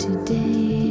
Today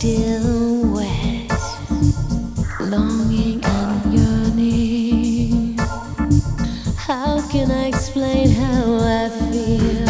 still wet, longing and yearning. How can I explain how I feel?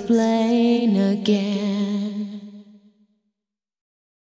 explain.